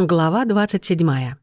Глава 27.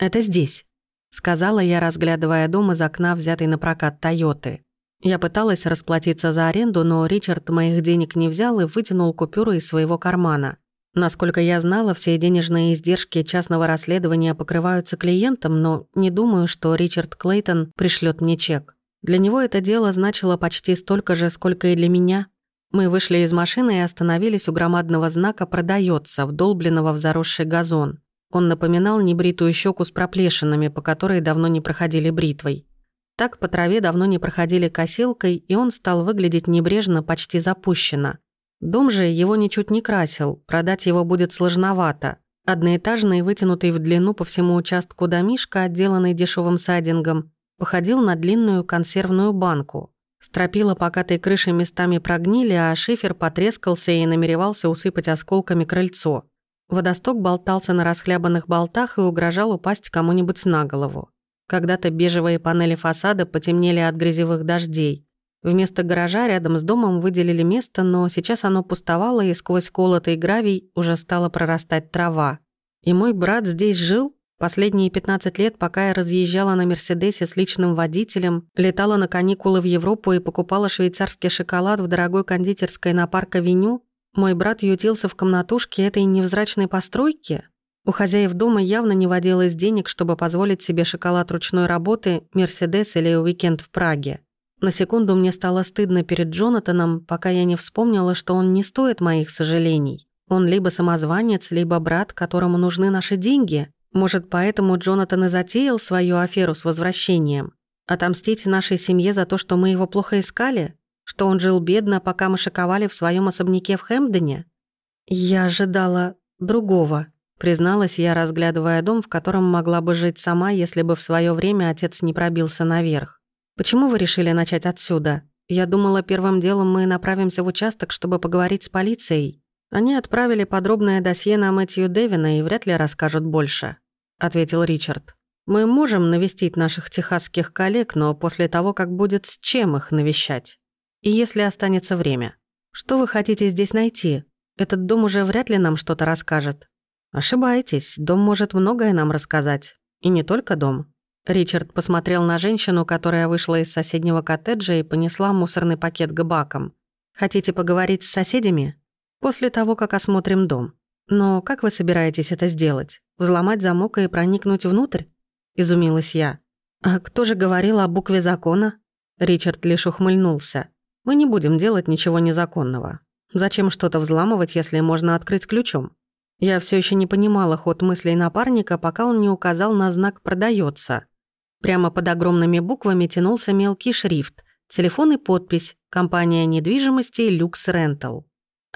«Это здесь», — сказала я, разглядывая дом из окна, взятый на прокат «Тойоты». Я пыталась расплатиться за аренду, но Ричард моих денег не взял и вытянул купюры из своего кармана. Насколько я знала, все денежные издержки частного расследования покрываются клиентом, но не думаю, что Ричард Клейтон пришлет мне чек. Для него это дело значило почти столько же, сколько и для меня — мы вышли из машины и остановились у громадного знака «Продается», вдолбленного в заросший газон. Он напоминал небритую щеку с проплешинами, по которой давно не проходили бритвой. Так по траве давно не проходили косилкой, и он стал выглядеть небрежно, почти запущенно. Дом же его ничуть не красил, продать его будет сложновато. Одноэтажный, вытянутый в длину по всему участку домишка, отделанный дешевым сайдингом, походил на длинную консервную банку. Стропила покатой крышей местами прогнили, а шифер потрескался и намеревался усыпать осколками крыльцо. Водосток болтался на расхлябанных болтах и угрожал упасть кому-нибудь на голову. Когда-то бежевые панели фасада потемнели от грязевых дождей. Вместо гаража рядом с домом выделили место, но сейчас оно пустовало, и сквозь колотый гравий уже стала прорастать трава. И мой брат здесь жил? Последние 15 лет, пока я разъезжала на «Мерседесе» с личным водителем, летала на каникулы в Европу и покупала швейцарский шоколад в дорогой кондитерской на парк-авеню, мой брат ютился в комнатушке этой невзрачной постройки. У хозяев дома явно не водилось денег, чтобы позволить себе шоколад ручной работы, «Мерседес» или «Уикенд в Праге». На секунду мне стало стыдно перед Джонатаном, пока я не вспомнила, что он не стоит моих сожалений. Он либо самозванец, либо брат, которому нужны наши деньги — может, поэтому Джонатан и затеял свою аферу с возвращением? Отомстить нашей семье за то, что мы его плохо искали? Что он жил бедно, пока мы шиковали в своем особняке в Хэмпдоне? Я ожидала другого, призналась я, разглядывая дом, в котором могла бы жить сама, если бы в свое время отец не пробился наверх. Почему вы решили начать отсюда? Я думала, первым делом мы направимся в участок, чтобы поговорить с полицией. Они отправили подробное досье на Мэтью Дэвина и вряд ли расскажут больше. — ответил Ричард. «Мы можем навестить наших техасских коллег, но после того, как будет с чем их навещать. И если останется время. Что вы хотите здесь найти? Этот дом уже вряд ли нам что-то расскажет». «Ошибаетесь, дом может многое нам рассказать. И не только дом». Ричард посмотрел на женщину, которая вышла из соседнего коттеджа и понесла мусорный пакет к бакам. «Хотите поговорить с соседями?» «После того, как осмотрим дом. Но как вы собираетесь это сделать?» Взломать замок и проникнуть внутрь? Изумилась я. А кто же говорил о букве закона? Ричард лишь ухмыльнулся. Мы не будем делать ничего незаконного. Зачем что-то взламывать, если можно открыть ключом? Я все еще не понимала ход мыслей напарника, пока он не указал на знак «Продается». Прямо под огромными буквами тянулся мелкий шрифт, телефон и подпись «Компания недвижимости Люкс Рентал».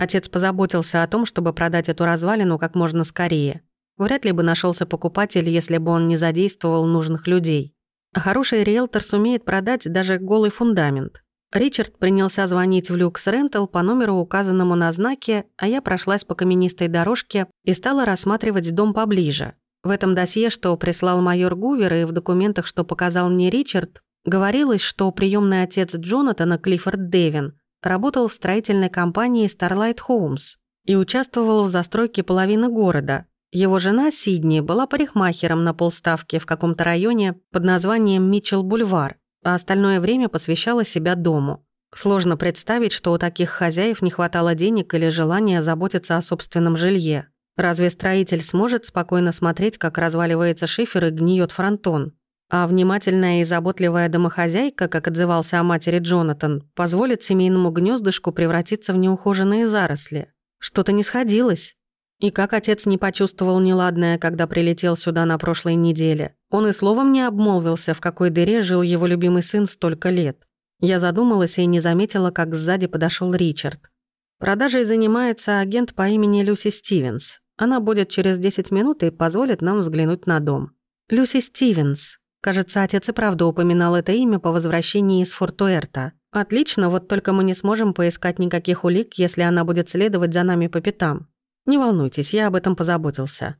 Отец позаботился о том, чтобы продать эту развалину как можно скорее. Вряд ли бы нашелся покупатель, если бы он не задействовал нужных людей. А хороший риэлтор сумеет продать даже голый фундамент. Ричард принялся звонить в Люкс Рентал по номеру, указанному на знаке, а я прошлась по каменистой дорожке и стала рассматривать дом поближе. В этом досье, что прислал майор Гувер, и в документах, что показал мне Ричард, говорилось, что приемный отец Джонатана, Клиффорд Дэвин, работал в строительной компании Starlight Homes и участвовал в застройке половины города, его жена Сидни была парикмахером на полставки в каком-то районе под названием Митчелл-Бульвар, а остальное время посвящала себя дому. Сложно представить, что у таких хозяев не хватало денег или желания заботиться о собственном жилье. Разве строитель сможет спокойно смотреть, как разваливается шифер и гниет фронтон? А внимательная и заботливая домохозяйка, как отзывался о матери Джонатан, позволит семейному гнездышку превратиться в неухоженные заросли. Что-то не сходилось. И как отец не почувствовал неладное, когда прилетел сюда на прошлой неделе. Он и словом не обмолвился, в какой дыре жил его любимый сын столько лет. Я задумалась и не заметила, как сзади подошел Ричард. Продажей занимается агент по имени Люси Стивенс. Она будет через 10 минут и позволит нам взглянуть на дом. Люси Стивенс. Кажется, отец и правда упоминал это имя по возвращении из Фортуэрта. Отлично, вот только мы не сможем поискать никаких улик, если она будет следовать за нами по пятам. Не волнуйтесь, я об этом позаботился.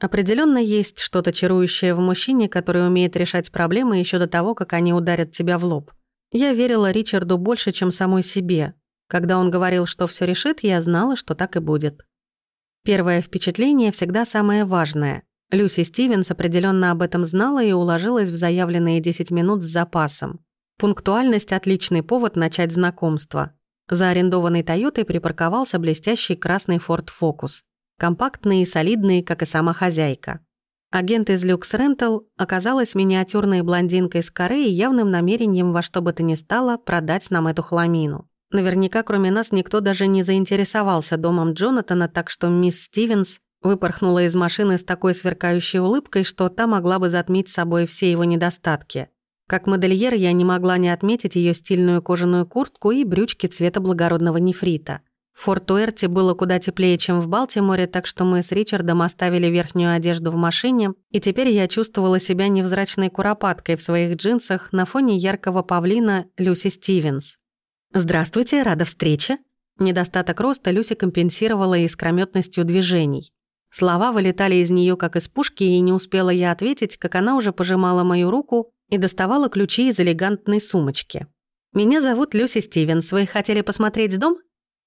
Определенно есть что-то чарующее в мужчине, который умеет решать проблемы еще до того, как они ударят тебя в лоб. Я верила Ричарду больше, чем самой себе. Когда он говорил, что все решит, я знала, что так и будет. Первое впечатление всегда самое важное. Люси Стивенс определенно об этом знала и уложилась в заявленные 10 минут с запасом. Пунктуальность – отличный повод начать знакомство. За арендованной «Тойотой» припарковался блестящий красный Ford Focus. Компактный и солидный, как и сама хозяйка. Агент из Люкс Rental оказалась миниатюрной блондинкой с коры и явным намерением во что бы то ни стало продать нам эту хламину. Наверняка, кроме нас, никто даже не заинтересовался домом Джонатана, так что мисс Стивенс выпорхнула из машины с такой сверкающей улыбкой, что та могла бы затмить собой все его недостатки. Как модельер я не могла не отметить ее стильную кожаную куртку и брючки цвета благородного нефрита. В Форт-Уэрте было куда теплее, чем в Балтиморе, так что мы с Ричардом оставили верхнюю одежду в машине, и теперь я чувствовала себя невзрачной куропаткой в своих джинсах на фоне яркого павлина Люси Стивенс. «Здравствуйте, рада встрече». Недостаток роста Люси компенсировала искрометностью движений. Слова вылетали из нее как из пушки, и не успела я ответить, как она уже пожимала мою руку и доставала ключи из элегантной сумочки. «Меня зовут Люси Стивенс. Вы хотели посмотреть дом?»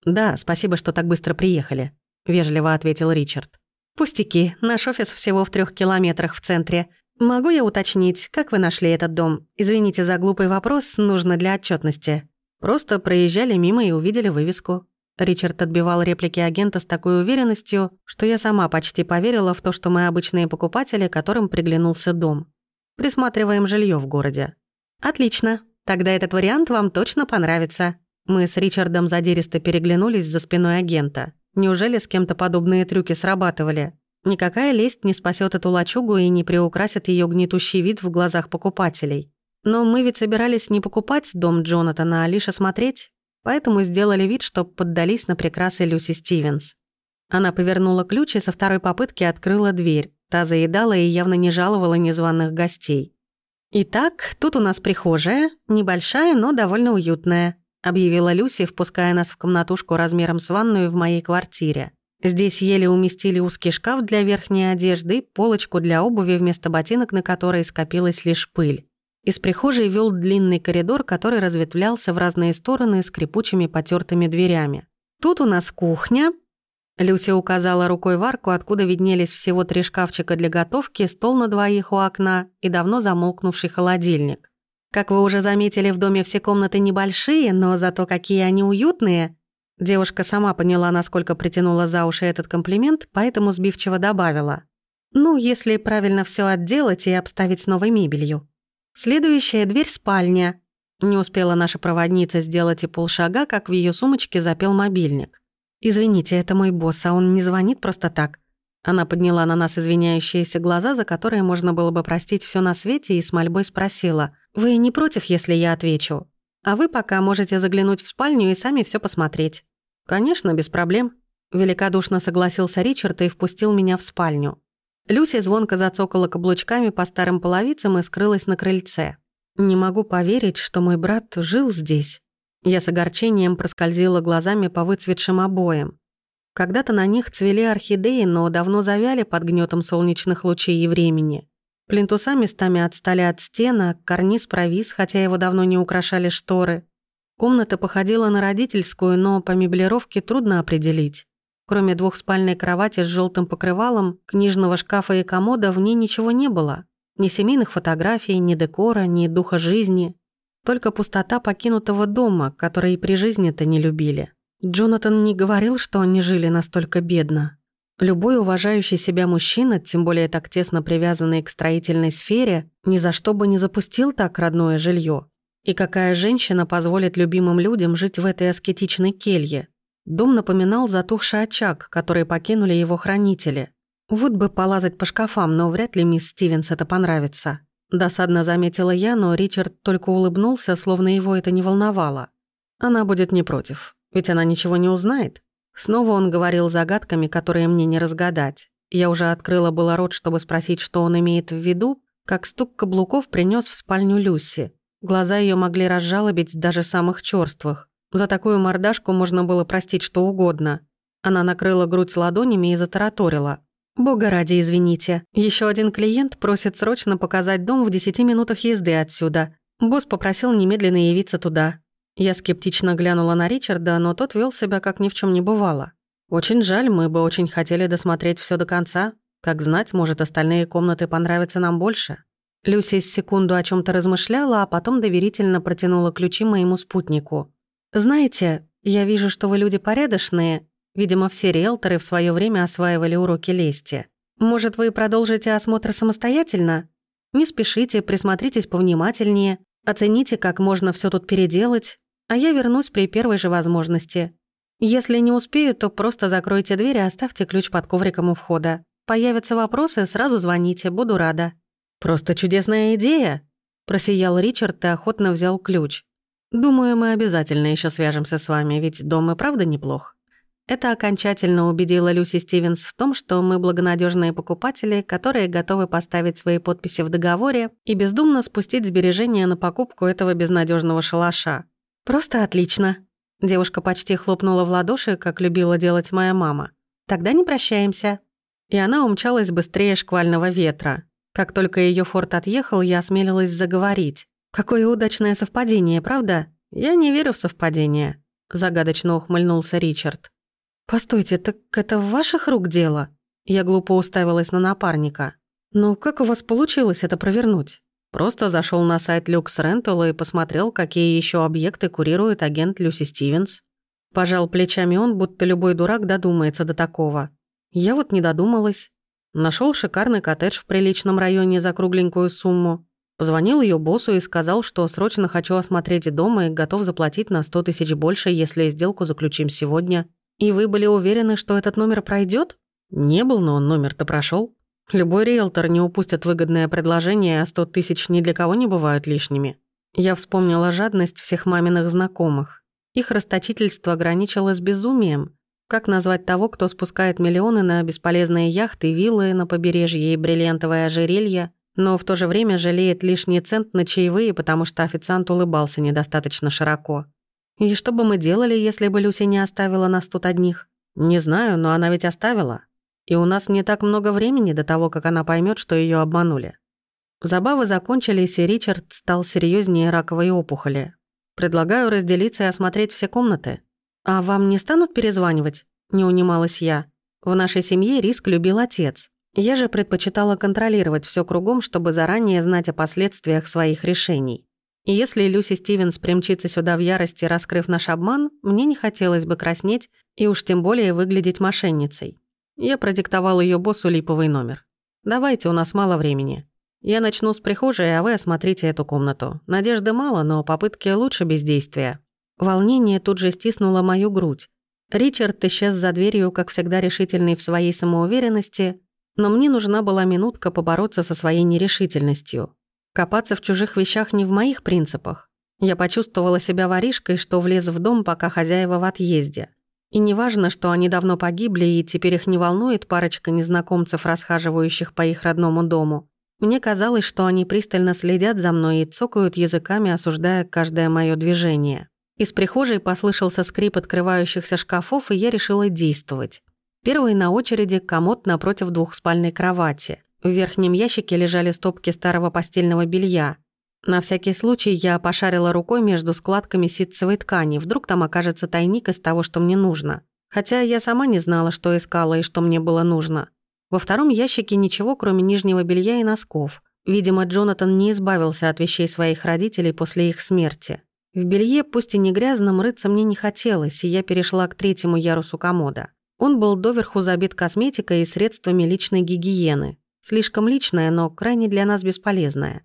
«Да, спасибо, что так быстро приехали», — вежливо ответил Ричард. «Пустяки. Наш офис всего в трех километрах в центре. Могу я уточнить, как вы нашли этот дом? Извините за глупый вопрос, нужно для отчетности. Просто проезжали мимо и увидели вывеску». Ричард отбивал реплики агента с такой уверенностью, что я сама почти поверила в то, что мы обычные покупатели, которым приглянулся дом. Присматриваем жилье в городе. Отлично. Тогда этот вариант вам точно понравится. Мы с Ричардом задиристо переглянулись за спиной агента. Неужели с кем-то подобные трюки срабатывали? Никакая лесть не спасет эту лачугу и не приукрасит ее гнетущий вид в глазах покупателей. Но мы ведь собирались не покупать дом Джонатана, а лишь осмотреть, поэтому сделали вид, что поддались на прекрасы Люси Стивенс. Она повернула ключ и со второй попытки открыла дверь. Та заедала и явно не жаловала незваных гостей. «Итак, тут у нас прихожая, небольшая, но довольно уютная», объявила Люси, впуская нас в комнатушку размером с ванную в моей квартире. Здесь еле уместили узкий шкаф для верхней одежды, полочку для обуви вместо ботинок, на которой скопилась лишь пыль. Из прихожей вел длинный коридор, который разветвлялся в разные стороны скрипучими потертыми дверями. Тут у нас кухня, Люся указала рукой в арку, откуда виднелись всего три шкафчика для готовки, стол на двоих у окна и давно замолкнувший холодильник. Как вы уже заметили, в доме все комнаты небольшие, но зато какие они уютные. Девушка сама поняла, насколько притянула за уши этот комплимент, поэтому сбивчиво добавила. Ну, если правильно все отделать и обставить новой мебелью. Следующая дверь — спальня. Не успела наша проводница сделать и полшага, как в ее сумочке запел мобильник. «Извините, это мой босс, а он не звонит просто так». Она подняла на нас извиняющиеся глаза, за которые можно было бы простить все на свете, и с мольбой спросила. «Вы не против, если я отвечу? А вы пока можете заглянуть в спальню и сами все посмотреть». «Конечно, без проблем». Великодушно согласился Ричард и впустил меня в спальню. Люси звонко зацокала каблучками по старым половицам и скрылась на крыльце. «Не могу поверить, что мой брат жил здесь». Я с огорчением проскользила глазами по выцветшим обоям. Когда-то на них цвели орхидеи, но давно завяли под гнетом солнечных лучей и времени. Плинтуса местами отстали от стена, карниз провис, хотя его давно не украшали шторы. Комната походила на родительскую, но по меблировке трудно определить. Кроме двухспальной кровати с желтым покрывалом, книжного шкафа и комода в ней ничего не было. Ни семейных фотографий, ни декора, ни духа жизни. Только пустота покинутого дома, который и при жизни-то не любили. Джонатан не говорил, что они жили настолько бедно. Любой уважающий себя мужчина, тем более так тесно привязанный к строительной сфере, ни за что бы не запустил так родное жилье. И какая женщина позволит любимым людям жить в этой аскетичной келье? Дом напоминал затухший очаг, который покинули его хранители. Вот бы полазать по шкафам, но вряд ли мисс Стивенс это понравится. Досадно заметила я, но Ричард только улыбнулся, словно его это не волновало. Она будет не против, ведь она ничего не узнает. Снова он говорил загадками, которые мне не разгадать. Я уже открыла было рот, чтобы спросить, что он имеет в виду, как стук каблуков принес в спальню Люси. Глаза ее могли разжалобить даже самых чёрствых. За такую мордашку можно было простить что угодно. Она накрыла грудь ладонями и затараторила. «Бога ради, извините. Еще один клиент просит срочно показать дом в 10 минутах езды отсюда. Босс попросил немедленно явиться туда». Я скептично глянула на Ричарда, но тот вел себя как ни в чем не бывало. «Очень жаль, мы бы очень хотели досмотреть все до конца. Как знать, может, остальные комнаты понравятся нам больше». Люси секунду о чем то размышляла, а потом доверительно протянула ключи моему спутнику. «Знаете, я вижу, что вы люди порядочные. Видимо, все риэлторы в свое время осваивали уроки лести. Может, вы продолжите осмотр самостоятельно? Не спешите, присмотритесь повнимательнее, оцените, как можно все тут переделать, а я вернусь при первой же возможности. Если не успею, то просто закройте дверь и оставьте ключ под ковриком у входа. Появятся вопросы, сразу звоните, буду рада». «Просто чудесная идея!» Просиял Ричард и охотно взял ключ. «Думаю, мы обязательно еще свяжемся с вами, ведь дом и правда неплох». Это окончательно убедило Люси Стивенс в том, что мы благонадежные покупатели, которые готовы поставить свои подписи в договоре и бездумно спустить сбережения на покупку этого безнадежного шалаша. «Просто отлично!» Девушка почти хлопнула в ладоши, как любила делать моя мама. «Тогда не прощаемся». И она умчалась быстрее шквального ветра. Как только ее форт отъехал, я осмелилась заговорить. «Какое удачное совпадение, правда? Я не верю в совпадение», — загадочно ухмыльнулся Ричард. «Постойте, так это в ваших рук дело?» Я глупо уставилась на напарника. «Ну, как у вас получилось это провернуть?» Просто зашел на сайт Люкс Rental и посмотрел, какие еще объекты курирует агент Люси Стивенс. Пожал плечами он, будто любой дурак додумается до такого. Я вот не додумалась. Нашел шикарный коттедж в приличном районе за кругленькую сумму. Позвонил ее боссу и сказал, что срочно хочу осмотреть дом и готов заплатить на 100 тысяч больше, если сделку заключим сегодня. И вы были уверены, что этот номер пройдет? Не был, но номер-то прошел. Любой риэлтор не упустит выгодное предложение, а сто тысяч ни для кого не бывают лишними. Я вспомнила жадность всех маминых знакомых. Их расточительство граничило с безумием. Как назвать того, кто спускает миллионы на бесполезные яхты, виллы на побережье и бриллиантовое ожерелье, но в то же время жалеет лишний цент на чаевые, потому что официант улыбался недостаточно широко. И что бы мы делали, если бы Люси не оставила нас тут одних? Не знаю, но она ведь оставила. И у нас не так много времени до того, как она поймет, что ее обманули. Забавы закончились, и Ричард стал серьезнее раковой опухоли. Предлагаю разделиться и осмотреть все комнаты. А вам не станут перезванивать? Не унималась я. В нашей семье риск любил отец. Я же предпочитала контролировать все кругом, чтобы заранее знать о последствиях своих решений. И если Люси Стивенс примчится сюда в ярости, раскрыв наш обман, мне не хотелось бы краснеть и уж тем более выглядеть мошенницей. Я продиктовал ее боссу липовый номер. «Давайте, у нас мало времени. Я начну с прихожей, а вы осмотрите эту комнату. Надежды мало, но попытки лучше бездействия». Волнение тут же стиснуло мою грудь. Ричард исчез за дверью, как всегда решительный в своей самоуверенности, но мне нужна была минутка побороться со своей нерешительностью. Копаться в чужих вещах не в моих принципах. Я почувствовала себя воришкой, что влез в дом, пока хозяева в отъезде. И не важно, что они давно погибли, и теперь их не волнует парочка незнакомцев, расхаживающих по их родному дому. Мне казалось, что они пристально следят за мной и цокают языками, осуждая каждое мое движение. Из прихожей послышался скрип открывающихся шкафов, и я решила действовать. Первый на очереди комод напротив двухспальной кровати. В верхнем ящике лежали стопки старого постельного белья. На всякий случай я пошарила рукой между складками ситцевой ткани, вдруг там окажется тайник из того, что мне нужно. Хотя я сама не знала, что искала и что мне было нужно. Во втором ящике ничего, кроме нижнего белья и носков. Видимо, Джонатан не избавился от вещей своих родителей после их смерти. В белье, пусть и не грязном, рыться мне не хотелось, и я перешла к третьему ярусу комода. Он был доверху забит косметикой и средствами личной гигиены. Слишком личная, но крайне для нас бесполезная.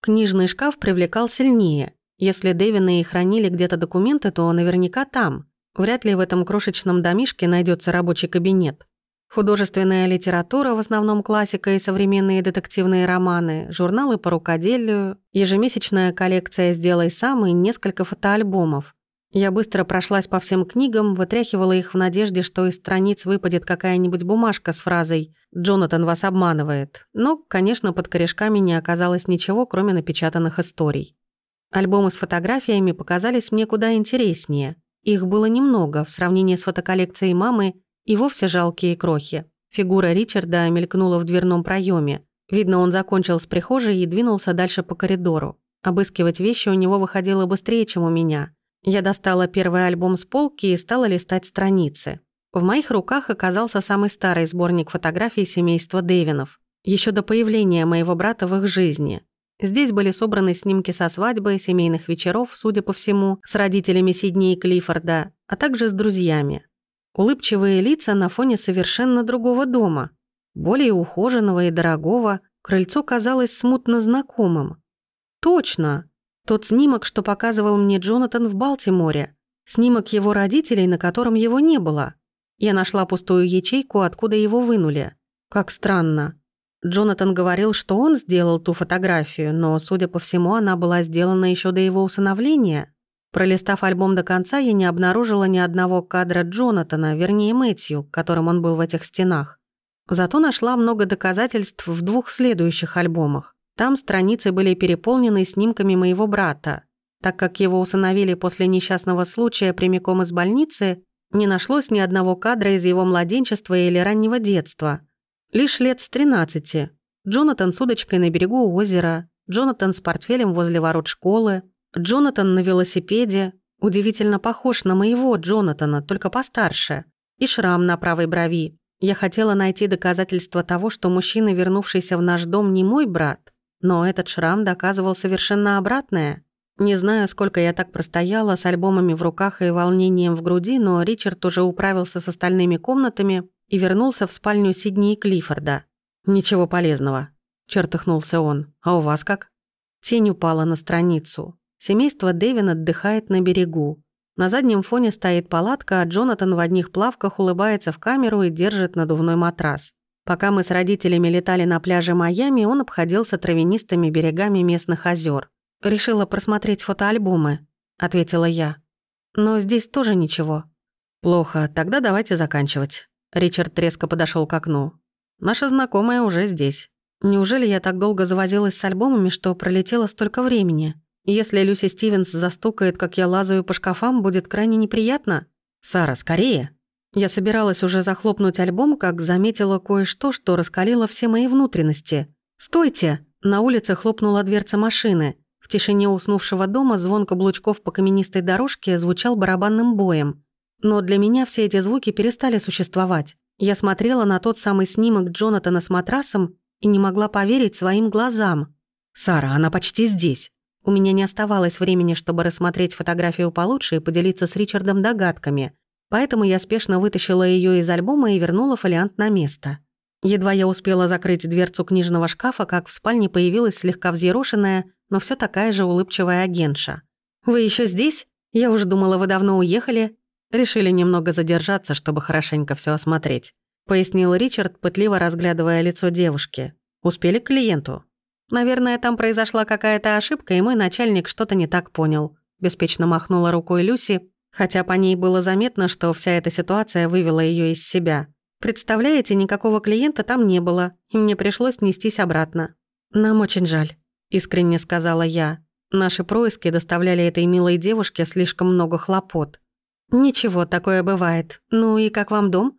Книжный шкаф привлекал сильнее. Если Дэвины и хранили где-то документы, то наверняка там. Вряд ли в этом крошечном домишке найдется рабочий кабинет. Художественная литература, в основном классика и современные детективные романы, журналы по рукоделию, ежемесячная коллекция «Сделай сам» и несколько фотоальбомов. Я быстро прошлась по всем книгам, вытряхивала их в надежде, что из страниц выпадет какая-нибудь бумажка с фразой Джонатан вас обманывает. Но, конечно, под корешками не оказалось ничего, кроме напечатанных историй. Альбомы с фотографиями показались мне куда интереснее. Их было немного в сравнении с фотоколлекцией мамы и вовсе жалкие крохи. Фигура Ричарда мелькнула в дверном проеме. Видно, он закончил с прихожей и двинулся дальше по коридору. Обыскивать вещи у него выходило быстрее, чем у меня. Я достала первый альбом с полки и стала листать страницы. В моих руках оказался самый старый сборник фотографий семейства Дэвинов, еще до появления моего брата в их жизни. Здесь были собраны снимки со свадьбы, семейных вечеров, судя по всему, с родителями Сидни и Клиффорда, а также с друзьями. Улыбчивые лица на фоне совершенно другого дома, более ухоженного и дорогого, крыльцо казалось смутно знакомым. Точно! Тот снимок, что показывал мне Джонатан в Балтиморе. Снимок его родителей, на котором его не было. Я нашла пустую ячейку, откуда его вынули. Как странно. Джонатан говорил, что он сделал ту фотографию, но, судя по всему, она была сделана еще до его усыновления. Пролистав альбом до конца, я не обнаружила ни одного кадра Джонатана, вернее Мэтью, которым он был в этих стенах. Зато нашла много доказательств в двух следующих альбомах. Там страницы были переполнены снимками моего брата. Так как его усыновили после несчастного случая прямиком из больницы, не нашлось ни одного кадра из его младенчества или раннего детства. Лишь лет с 13. Джонатан с удочкой на берегу озера, Джонатан с портфелем возле ворот школы, Джонатан на велосипеде, удивительно похож на моего Джонатана, только постарше, и шрам на правой брови. Я хотела найти доказательства того, что мужчина, вернувшийся в наш дом, не мой брат, но этот шрам доказывал совершенно обратное. Не знаю, сколько я так простояла с альбомами в руках и волнением в груди, но Ричард уже управился с остальными комнатами и вернулся в спальню Сидни и Клиффорда. «Ничего полезного», — чертыхнулся он. «А у вас как?» Тень упала на страницу. Семейство Дэвин отдыхает на берегу. На заднем фоне стоит палатка, а Джонатан в одних плавках улыбается в камеру и держит надувной матрас. Пока мы с родителями летали на пляже Майами, он обходился травянистыми берегами местных озер. «Решила просмотреть фотоальбомы», — ответила я. «Но здесь тоже ничего». «Плохо, тогда давайте заканчивать». Ричард резко подошел к окну. «Наша знакомая уже здесь. Неужели я так долго завозилась с альбомами, что пролетело столько времени? Если Люси Стивенс застукает, как я лазаю по шкафам, будет крайне неприятно. Сара, скорее!» Я собиралась уже захлопнуть альбом, как заметила кое-что, что раскалило все мои внутренности. «Стойте!» На улице хлопнула дверца машины. В тишине уснувшего дома звон каблучков по каменистой дорожке звучал барабанным боем. Но для меня все эти звуки перестали существовать. Я смотрела на тот самый снимок Джонатана с матрасом и не могла поверить своим глазам. «Сара, она почти здесь». У меня не оставалось времени, чтобы рассмотреть фотографию получше и поделиться с Ричардом догадками – Поэтому я спешно вытащила ее из альбома и вернула фолиант на место. Едва я успела закрыть дверцу книжного шкафа, как в спальне появилась слегка взъерошенная, но все такая же улыбчивая агентша. «Вы еще здесь? Я уже думала, вы давно уехали». Решили немного задержаться, чтобы хорошенько все осмотреть. Пояснил Ричард, пытливо разглядывая лицо девушки. «Успели к клиенту?» «Наверное, там произошла какая-то ошибка, и мой начальник что-то не так понял». Беспечно махнула рукой Люси, хотя по ней было заметно, что вся эта ситуация вывела ее из себя. Представляете, никакого клиента там не было, и мне пришлось нестись обратно. «Нам очень жаль», — искренне сказала я. Наши происки доставляли этой милой девушке слишком много хлопот. «Ничего, такое бывает. Ну и как вам дом?»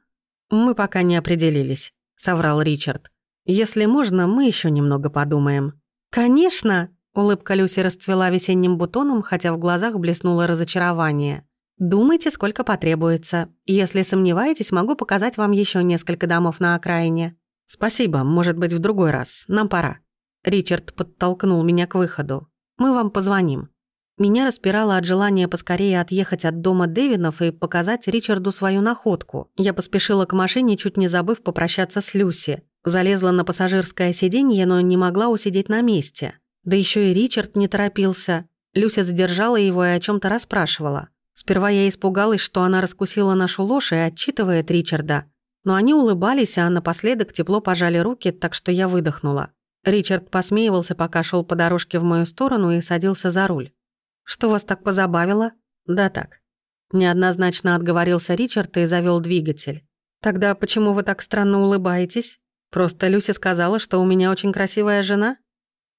«Мы пока не определились», — соврал Ричард. «Если можно, мы еще немного подумаем». «Конечно!» — улыбка Люси расцвела весенним бутоном, хотя в глазах блеснуло разочарование. Думайте, сколько потребуется. Если сомневаетесь, могу показать вам еще несколько домов на окраине. Спасибо, может быть, в другой раз. Нам пора. Ричард подтолкнул меня к выходу. Мы вам позвоним. Меня распирало от желания поскорее отъехать от дома Дэвинов и показать Ричарду свою находку. Я поспешила к машине, чуть не забыв попрощаться с Люси. Залезла на пассажирское сиденье, но не могла усидеть на месте. Да еще и Ричард не торопился. Люся задержала его и о чем то расспрашивала. Сперва я испугалась, что она раскусила нашу ложь и отчитывает Ричарда. Но они улыбались, а напоследок тепло пожали руки, так что я выдохнула. Ричард посмеивался, пока шел по дорожке в мою сторону и садился за руль. «Что вас так позабавило?» «Да так». Неоднозначно отговорился Ричард и завел двигатель. «Тогда почему вы так странно улыбаетесь? Просто Люся сказала, что у меня очень красивая жена?»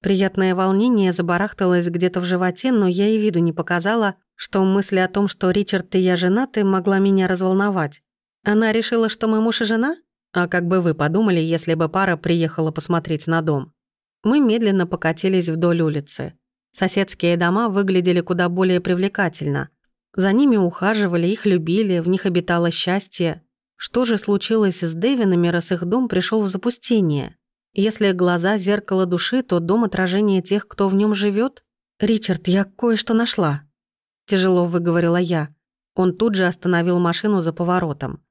Приятное волнение забарахталось где-то в животе, но я и виду не показала, что мысль о том, что Ричард и я женаты, могла меня разволновать. Она решила, что мы муж и жена? А как бы вы подумали, если бы пара приехала посмотреть на дом? Мы медленно покатились вдоль улицы. Соседские дома выглядели куда более привлекательно. За ними ухаживали, их любили, в них обитало счастье. Что же случилось с Дэвинами, раз их дом пришел в запустение? Если глаза – зеркало души, то дом – отражение тех, кто в нем живет? «Ричард, я кое-что нашла», – тяжело выговорила я. Он тут же остановил машину за поворотом.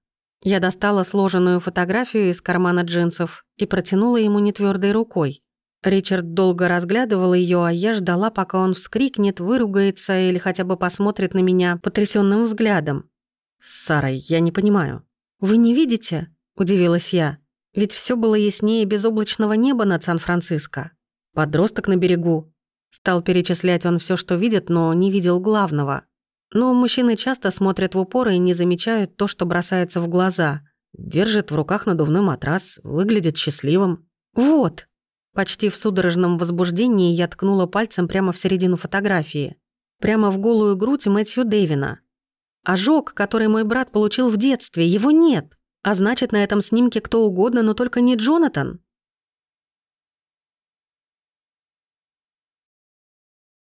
Я достала сложенную фотографию из кармана джинсов и протянула ему нетвёрдой рукой. Ричард долго разглядывал ее, а я ждала, пока он вскрикнет, выругается или хотя бы посмотрит на меня потрясенным взглядом. «Сара, я не понимаю». «Вы не видите?» – удивилась я. «Ведь все было яснее безоблачного неба над Сан-Франциско. Подросток на берегу». Стал перечислять он все, что видит, но не видел главного. Но мужчины часто смотрят в упор и не замечают то, что бросается в глаза. Держит в руках надувной матрас, выглядит счастливым. «Вот!» Почти в судорожном возбуждении я ткнула пальцем прямо в середину фотографии. Прямо в голую грудь Мэтью Дэвина. Ожог, который мой брат получил в детстве, его нет. А значит, на этом снимке кто угодно, но только не Джонатан.